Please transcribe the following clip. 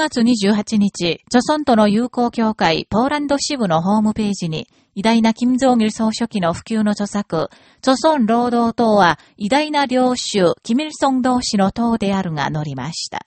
月28日、著村との友好協会ポーランド支部のホームページに、偉大な金正義総書記の普及の著作、著村労働党は偉大な領主、金日ル同士の党であるが載りました。